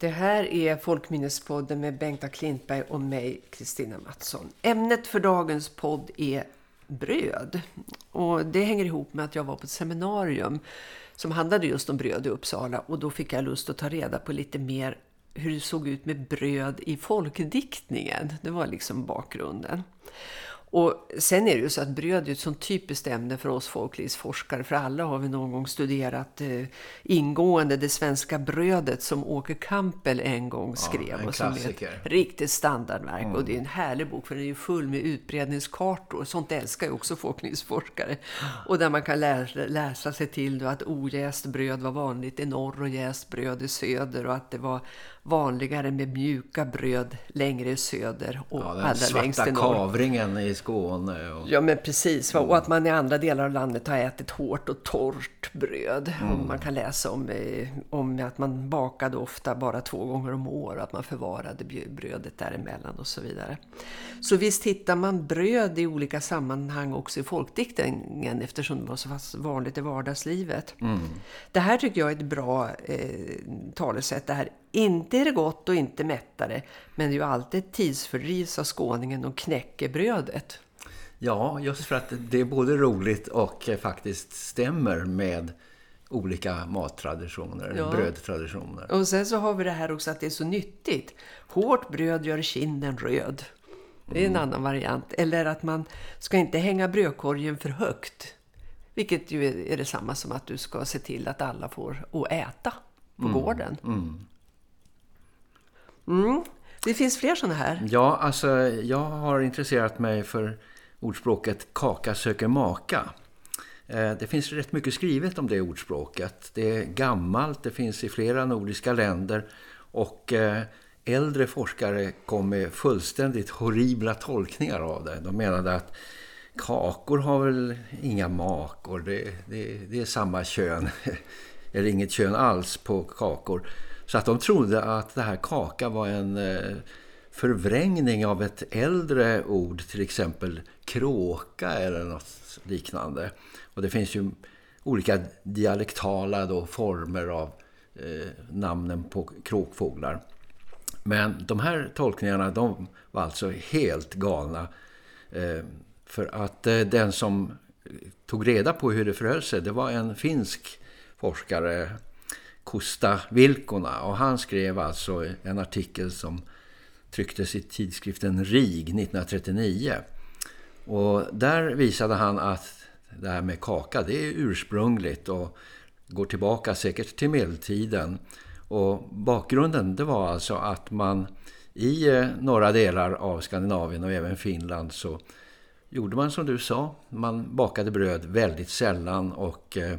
Det här är Folkminnespodden med Bengta Klintberg och mig, Kristina Mattsson. Ämnet för dagens podd är bröd. Och det hänger ihop med att jag var på ett seminarium som handlade just om bröd i Uppsala. Och då fick jag lust att ta reda på lite mer hur det såg ut med bröd i folkdiktningen. Det var liksom bakgrunden. Och sen är det ju så att bröd är ett sånt typiskt ämne för oss folklivsforskare. För alla har vi någon gång studerat eh, ingående det svenska brödet som Åke Kampel en gång skrev. Ja, en och som är ett riktigt standardverk. Mm. Och det är en härlig bok för den är ju full med utbredningskartor. Sånt älskar ju också folklivsforskare. Och där man kan läsa, läsa sig till att ojäst bröd var vanligt i norr och jäst bröd i söder. Och att det var vanligare med mjuka bröd längre söder och ja, den allra längst i norr. kavringen i Skåne. Och... Ja men precis. Och att man i andra delar av landet har ätit hårt och torrt bröd. Mm. Och man kan läsa om, eh, om att man bakade ofta bara två gånger om året. Att man förvarade brödet däremellan och så vidare. Så visst hittar man bröd i olika sammanhang också i folkdiktningen. Eftersom det var så vanligt i vardagslivet. Mm. Det här tycker jag är ett bra eh, talesätt. Det här inte är det gott och inte mättare, men det är ju alltid ett tidsfördriv av skåningen och knäckebrödet. Ja, just för att det är både roligt och faktiskt stämmer med olika mattraditioner, ja. brödtraditioner. Och sen så har vi det här också att det är så nyttigt. Hårt bröd gör kinden röd. Det är en mm. annan variant. Eller att man ska inte hänga brödkorgen för högt. Vilket ju är detsamma som att du ska se till att alla får att äta på mm. gården. Mm. Mm. Det finns fler sådana här. Ja, alltså jag har intresserat mig för ordspråket kaka söker maka. Eh, det finns rätt mycket skrivet om det ordspråket. Det är gammalt, det finns i flera nordiska länder och eh, äldre forskare kom med fullständigt horribla tolkningar av det. De menade att kakor har väl inga makor, det, det, det är samma kön, eller inget kön alls på kakor. Så att de trodde att det här kaka var en eh, förvrängning av ett äldre ord, till exempel kråka eller något liknande. Och det finns ju olika dialektala då, former av eh, namnen på kråkfåglar. Men de här tolkningarna de var alltså helt galna. Eh, för att eh, den som tog reda på hur det förhöll sig, det var en finsk forskare Kosta Vilkona och han skrev alltså en artikel som trycktes i tidskriften RIG 1939. Och där visade han att det här med kaka det är ursprungligt och går tillbaka säkert till medeltiden. Och bakgrunden det var alltså att man i eh, några delar av Skandinavien och även Finland så gjorde man som du sa. Man bakade bröd väldigt sällan och eh,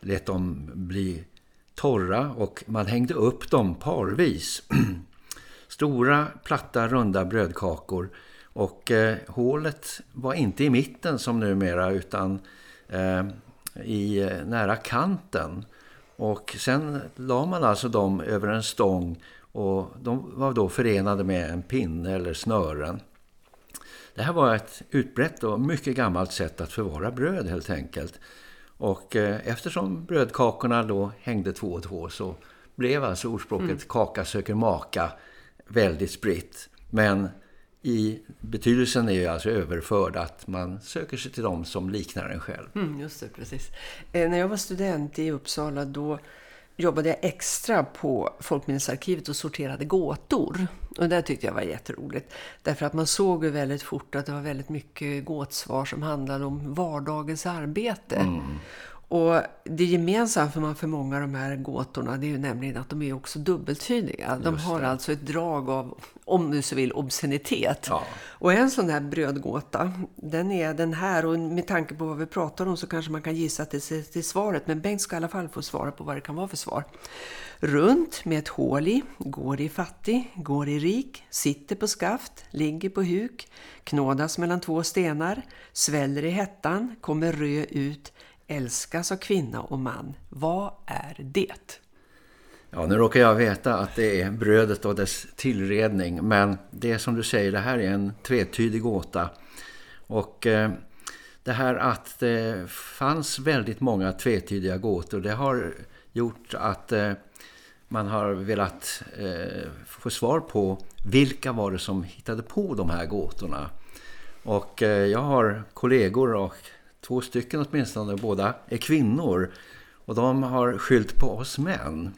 lät dem bli torra och man hängde upp dem parvis. Stora, platta, runda brödkakor och eh, hålet var inte i mitten som numera utan eh, i eh, nära kanten. Och sen la man alltså dem över en stång och de var då förenade med en pinne eller snören. Det här var ett utbrett och mycket gammalt sätt att förvara bröd helt enkelt. Och eh, eftersom brödkakorna då hängde två och två så blev alltså ordspråket mm. kaka söker maka väldigt spritt. Men i betydelsen är ju alltså överförd att man söker sig till dem som liknar en själv. Mm, just det, precis. Eh, när jag var student i Uppsala då jobbade jag extra på Folkminnesarkivet och sorterade gåtor. Och det tyckte jag var jätteroligt. Därför att man såg ju väldigt fort att det var väldigt mycket gåtsvar som handlade om vardagens arbete. Mm. Och det gemensamma för, man för många av de här gåtorna det är ju nämligen att de är också dubbeltydiga. De har alltså ett drag av, om du så vill, obscenitet. Ja. Och en sån här brödgåta, den är den här. Och med tanke på vad vi pratar om så kanske man kan gissa till, till svaret. Men Bengt ska i alla fall få svara på vad det kan vara för svar. Runt med ett hål i, går i fattig, går i rik, sitter på skaft, ligger på huk, knådas mellan två stenar, sväller i hettan, kommer rö ut, älskas av kvinna och man. Vad är det? Ja, nu råkar jag veta att det är brödet och dess tillredning. Men det som du säger, det här är en tvetydig gåta. Och eh, det här att det fanns väldigt många tvetydiga gåtor, det har gjort att eh, man har velat eh, få svar på vilka var det som hittade på de här gåtorna. Och eh, jag har kollegor och två stycken åtminstone, båda är kvinnor. Och de har skylt på oss män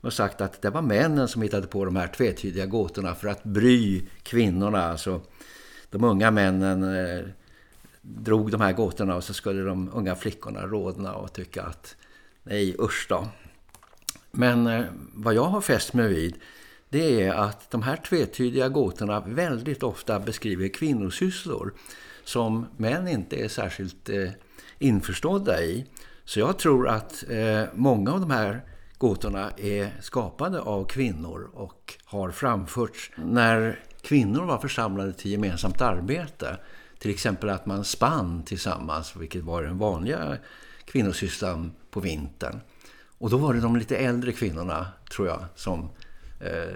och sagt att det var männen som hittade på de här tvetydiga gåtorna för att bry kvinnorna. Alltså de unga männen eh, drog de här gåtorna och så skulle de unga flickorna rådna och tycka att nej usch då. Men eh, vad jag har fäst mig vid det är att de här tvetydiga gåtorna väldigt ofta beskriver kvinnosysslor som män inte är särskilt eh, införstådda i. Så jag tror att eh, många av de här gåtorna är skapade av kvinnor och har framförts när kvinnor var församlade till gemensamt arbete. Till exempel att man spann tillsammans, vilket var den vanliga kvinnosysslan på vintern. Och då var det de lite äldre kvinnorna, tror jag, som eh,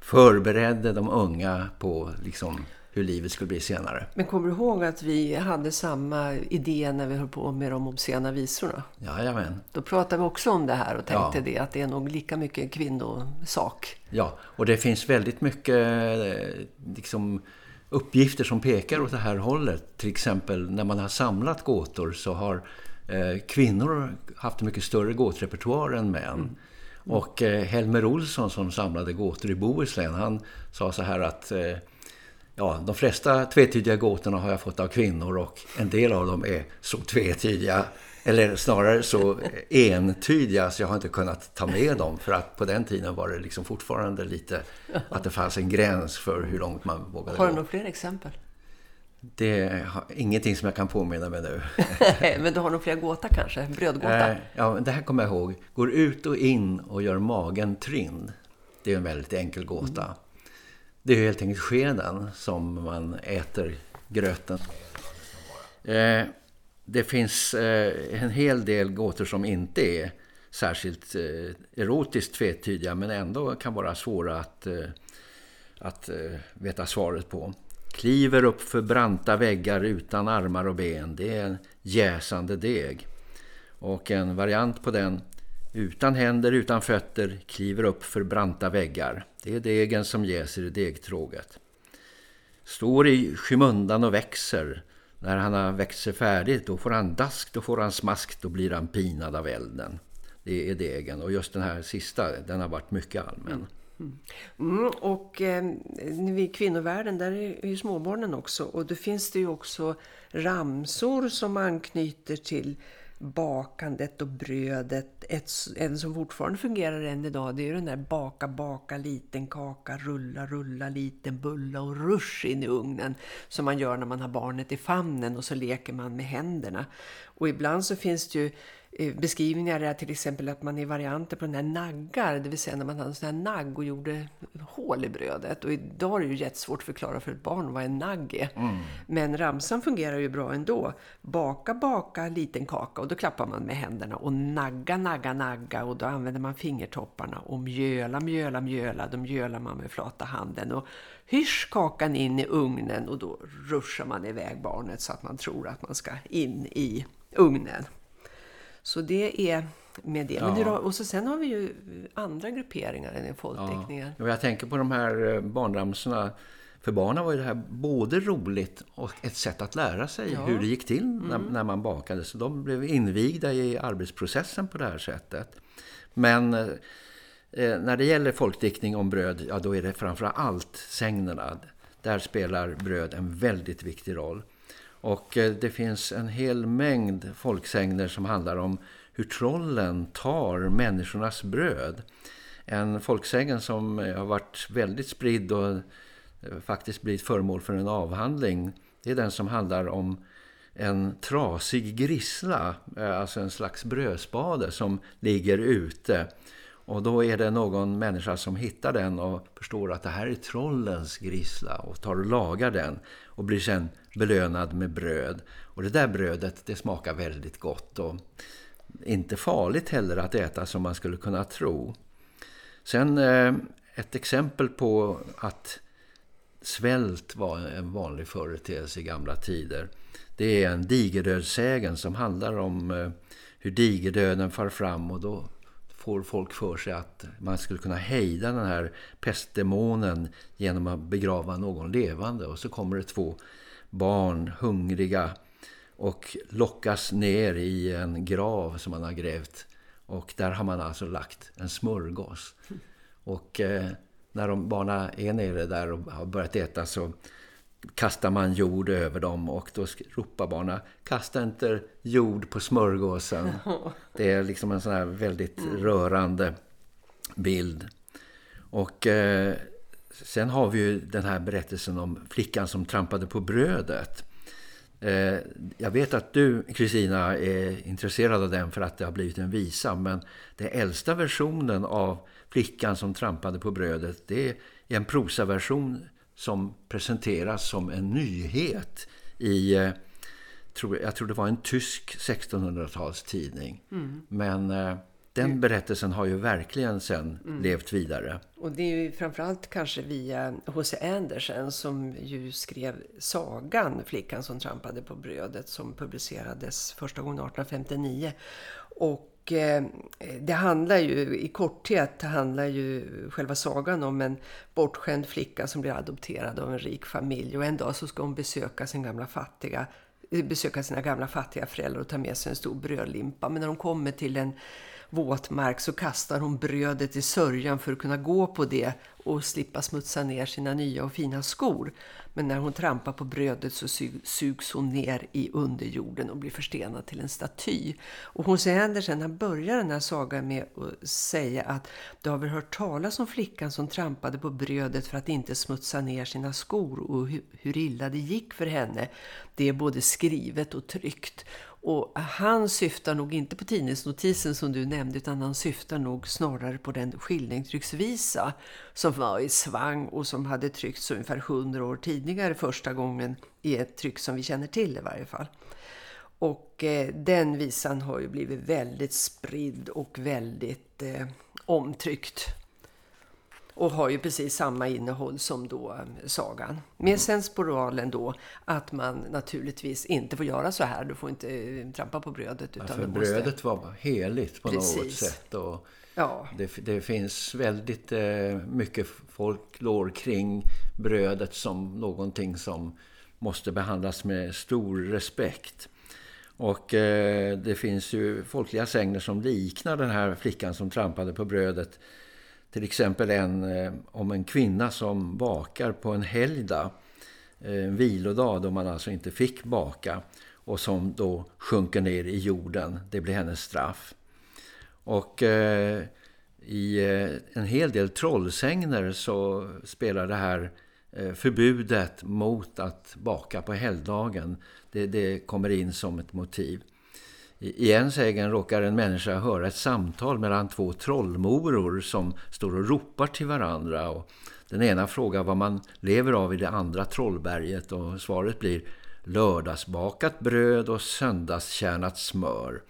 förberedde de unga på liksom, hur livet skulle bli senare. Men kommer du ihåg att vi hade samma idé när vi höll på med de obscena visorna? Jajamän. Då pratade vi också om det här och tänkte ja. det, att det är nog lika mycket kvinnosak. Ja, och det finns väldigt mycket eh, liksom, uppgifter som pekar åt det här hållet. Till exempel när man har samlat gåtor så har eh, kvinnor haft en mycket större gåtrepertoar än män. Mm. Och eh, Helmer Olsson som samlade gåtor i Bohuslän, han sa så här att eh, ja, de flesta tvetydiga gåtorna har jag fått av kvinnor och en del av dem är så tvetydiga eller snarare så entydiga så jag har inte kunnat ta med dem för att på den tiden var det liksom fortfarande lite att det fanns en gräns för hur långt man vågade gå. Har du några fler exempel? Det är ingenting som jag kan påminna mig nu. Men du har nog fler gåta kanske? Brödgåta? Eh, ja, det här kommer jag ihåg. Går ut och in och gör magen trinn. Det är en väldigt enkel gåta. Mm. Det är helt enkelt skeden som man äter gröten. Eh, det finns eh, en hel del gåtor som inte är särskilt eh, erotiskt tvetydiga men ändå kan vara svåra att, eh, att eh, veta svaret på kliver upp för branta väggar utan armar och ben. Det är en jäsande deg. Och en variant på den, utan händer, utan fötter, kliver upp för branta väggar. Det är degen som jäser i degtråget. Står i skymundan och växer. När han har växt sig färdigt, då får han dask, då får han smask, då blir han pinad av elden. Det är degen. Och just den här sista, den har varit mycket allmän. Mm, mm och eh, i kvinnovärlden där är ju småbarnen också och då finns det ju också ramsor som anknyter till bakandet och brödet. Ett, en som fortfarande fungerar än idag det är ju den där baka, baka, liten kaka, rulla, rulla, liten bulla och rush in i ugnen som man gör när man har barnet i famnen och så leker man med händerna. Och ibland så finns det ju beskrivningar är till exempel att man är varianter på den här naggar, det vill säga när man hade en sån här nagg och gjorde hål i brödet. Och idag är det ju jättesvårt att förklara för ett barn vad en nagg är. Mm. Men ramsan fungerar ju bra ändå. Baka, baka, liten kaka och då klappar man med händerna. Och nagga, nagga, nagga och då använder man fingertopparna. Och mjöla, mjöla, mjöla, då mjölar man med flata handen. Och hysch kakan in i ugnen och då ruschar man iväg barnet så att man tror att man ska in i ugnen. Så det är med det. Ja. Men och så sen har vi ju andra grupperingar än folkdiktningen. Ja. Jag tänker på de här eh, barnramsorna. För barnen var ju det här både roligt och ett sätt att lära sig ja. hur det gick till när, mm. när, man bakade. Så de blev invigda i arbetsprocessen på det här sättet. Men eh, eh när det gäller folkdiktning om bröd, ja då är det framför allt sängnerna. Där spelar bröd en väldigt viktig roll. Och eh, det finns en hel mängd folksägner som handlar om hur trollen tar människornas bröd. En folksägen som eh, har varit väldigt spridd och eh, faktiskt blivit föremål för en avhandling. Det är den som handlar om en trasig grissla, alltså en slags brödspade som ligger ute. Och då är det någon människa som hittar den och förstår att det här är trollens grissla och tar och lagar den och blir sen belönad med bröd. Och det där brödet det smakar väldigt gott och inte farligt heller att äta som man skulle kunna tro. Sen eh, ett exempel på att svält var en vanlig företeelse i gamla tider. Det är en digerdödsägen som handlar om eh, hur digerdöden far fram och då får folk för sig att man skulle kunna hejda den här pestdemonen genom att begrava någon levande. Och så kommer det två barn, hungriga, och lockas ner i en grav som man har grävt. Och där har man alltså lagt en smörgås. Och eh, när de barnen är nere där och har börjat äta så kastar man jord över dem och då ropar barnen kasta inte jord på smörgåsen. Det är liksom en sån här väldigt mm. rörande bild. Och eh, sen har vi ju den här berättelsen om flickan som trampade på brödet. Eh, jag vet att du, Kristina, är intresserad av den för att det har blivit en visa. Men den äldsta versionen av flickan som trampade på brödet, det är en prosaversion som presenteras som en nyhet i, eh, jag tror det var en tysk 1600-talstidning. Mm. Men eh, den berättelsen har ju verkligen sen mm. levt vidare. Och det är ju framförallt kanske via H.C. Andersen som ju skrev sagan Flickan som trampade på brödet som publicerades första gången 1859. Och eh, det handlar ju, i korthet handlar ju själva sagan om en bortskämd flicka som blir adopterad av en rik familj. Och en dag så ska hon besöka sin gamla fattiga besöka sina gamla fattiga föräldrar och ta med sig en stor brödlimpa. Men när de kommer till en våtmark så kastar hon brödet i sörjan för att kunna gå på det och slippa smutsa ner sina nya och fina skor. Men när hon trampar på brödet så sugs hon ner i underjorden och blir förstenad till en staty. Och hon säger sen, han börjar den här sagan med att säga att du har väl hört talas om flickan som trampade på brödet för att inte smutsa ner sina skor och hur illa det gick för henne. Det är både skrivet och tryckt. Och han syftar nog inte på tidningsnotisen som du nämnde utan han syftar nog snarare på den skildringstrycksvisa som var i svang och som hade tryckts ungefär hundra år tidigare första gången i ett tryck som vi känner till i varje fall. Och eh, den visan har ju blivit väldigt spridd och väldigt eh, omtryckt och har ju precis samma innehåll som då eh, sagan. Med sensporalen då att man naturligtvis inte får göra så här. Du får inte eh, trampa på brödet. Utan ja, för brödet måste... var heligt på precis. något sätt. Och ja. det, det finns väldigt eh, mycket folklor kring brödet som någonting som måste behandlas med stor respekt. Och eh, det finns ju folkliga sägner som liknar den här flickan som trampade på brödet- till exempel en eh, om en kvinna som bakar på en helgdag, eh, en vilodag då man alltså inte fick baka och som då sjunker ner i jorden. Det blir hennes straff. Och eh, i eh, en hel del trollsängner så spelar det här förbudet mot att baka på helgdagen. Det, det kommer in som ett motiv. I en sägen råkar en människa höra ett samtal mellan två trollmoror som står och ropar till varandra. Och den ena frågar vad man lever av i det andra trollberget och svaret blir lördagsbakat bröd och söndagskärnat smör.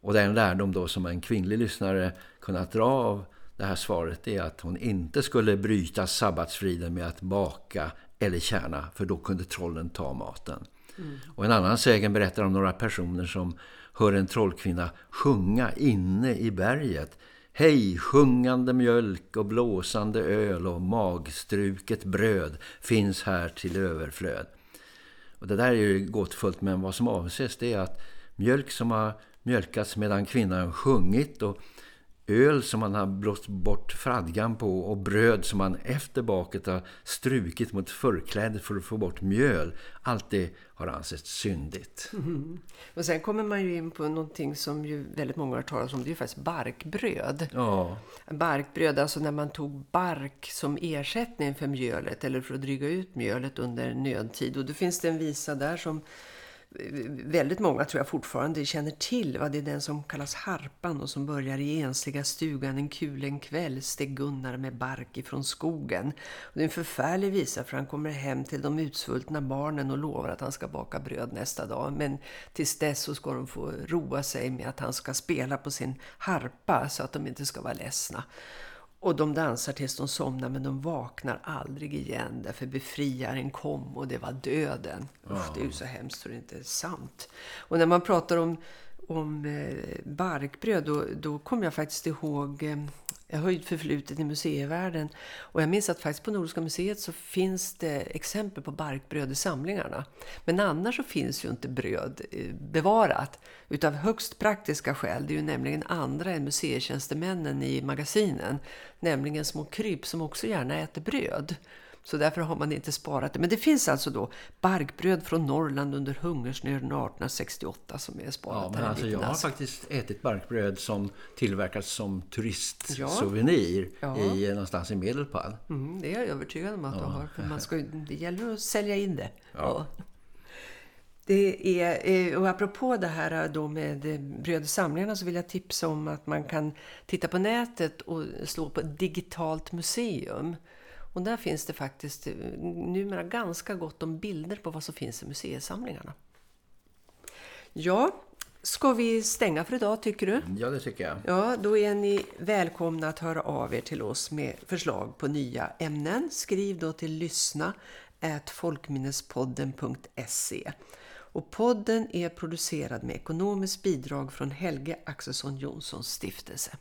Och den lärdom då som en kvinnlig lyssnare kunnat dra av det här svaret är att hon inte skulle bryta sabbatsfriden med att baka eller kärna för då kunde trollen ta maten. Mm. Och en annan sägen berättar om några personer som hör en trollkvinna sjunga inne i berget. Hej, sjungande mjölk och blåsande öl och magstruket bröd finns här till överflöd. Och det där är ju gåtfullt men vad som avses det är att mjölk som har mjölkats medan kvinnan sjungit och öl som man har blåst bort fradgan på och bröd som man efter baket har strukit mot förklädet för att få bort mjöl. Allt det har ansetts syndigt. Mm. Och sen kommer man ju in på någonting som ju väldigt många har talat om. Det är ju faktiskt barkbröd. Ja. Barkbröd, alltså när man tog bark som ersättning för mjölet eller för att dryga ut mjölet under nödtid. Och då finns det en visa där som väldigt många tror jag fortfarande känner till. Va? Det är den som kallas harpan och som börjar i ensliga stugan en kulen kväll steg Gunnar med bark ifrån skogen. Och det är en förfärlig visa för han kommer hem till de utsvultna barnen och lovar att han ska baka bröd nästa dag. Men tills dess så ska de få roa sig med att han ska spela på sin harpa så att de inte ska vara ledsna. Och de dansar tills de somnar men de vaknar aldrig igen därför befriaren kom och det var döden. Ja. Usch, det är ju så hemskt så det är inte sant. Och när man pratar om om eh, barkbröd, då, då kom jag faktiskt ihåg eh, jag har ju förflutet i museivärlden och jag minns att faktiskt på Nordiska museet så finns det exempel på barkbröd i samlingarna. Men annars så finns ju inte bröd eh, bevarat utav högst praktiska skäl. Det är ju nämligen andra än museitjänstemännen i magasinen, nämligen små kryp som också gärna äter bröd. Så därför har man inte sparat det. Men det finns alltså då barkbröd från Norrland under hungersnöden 1868 som är sparat ja, men här alltså Jag har faktiskt ätit barkbröd som tillverkats som turistsouvenir ja. ja. i, någonstans i Medelpad. Mm, det är jag övertygad om att ja. du har. För man ska, det gäller att sälja in det. Ja. Det är, eh, och apropå det här då med brödsamlingarna så vill jag tipsa om att man kan titta på nätet och slå på digitalt museum. Och där finns det faktiskt eh, numera ganska gott om bilder på vad som finns i museisamlingarna. Ja, ska vi stänga för idag tycker du? Ja, det tycker jag. Ja, då är ni välkomna att höra av er till oss med förslag på nya ämnen. Skriv då till lyssna folkminnespodden.se och podden är producerad med ekonomiskt bidrag från Helge Axelsson Jonssons stiftelse.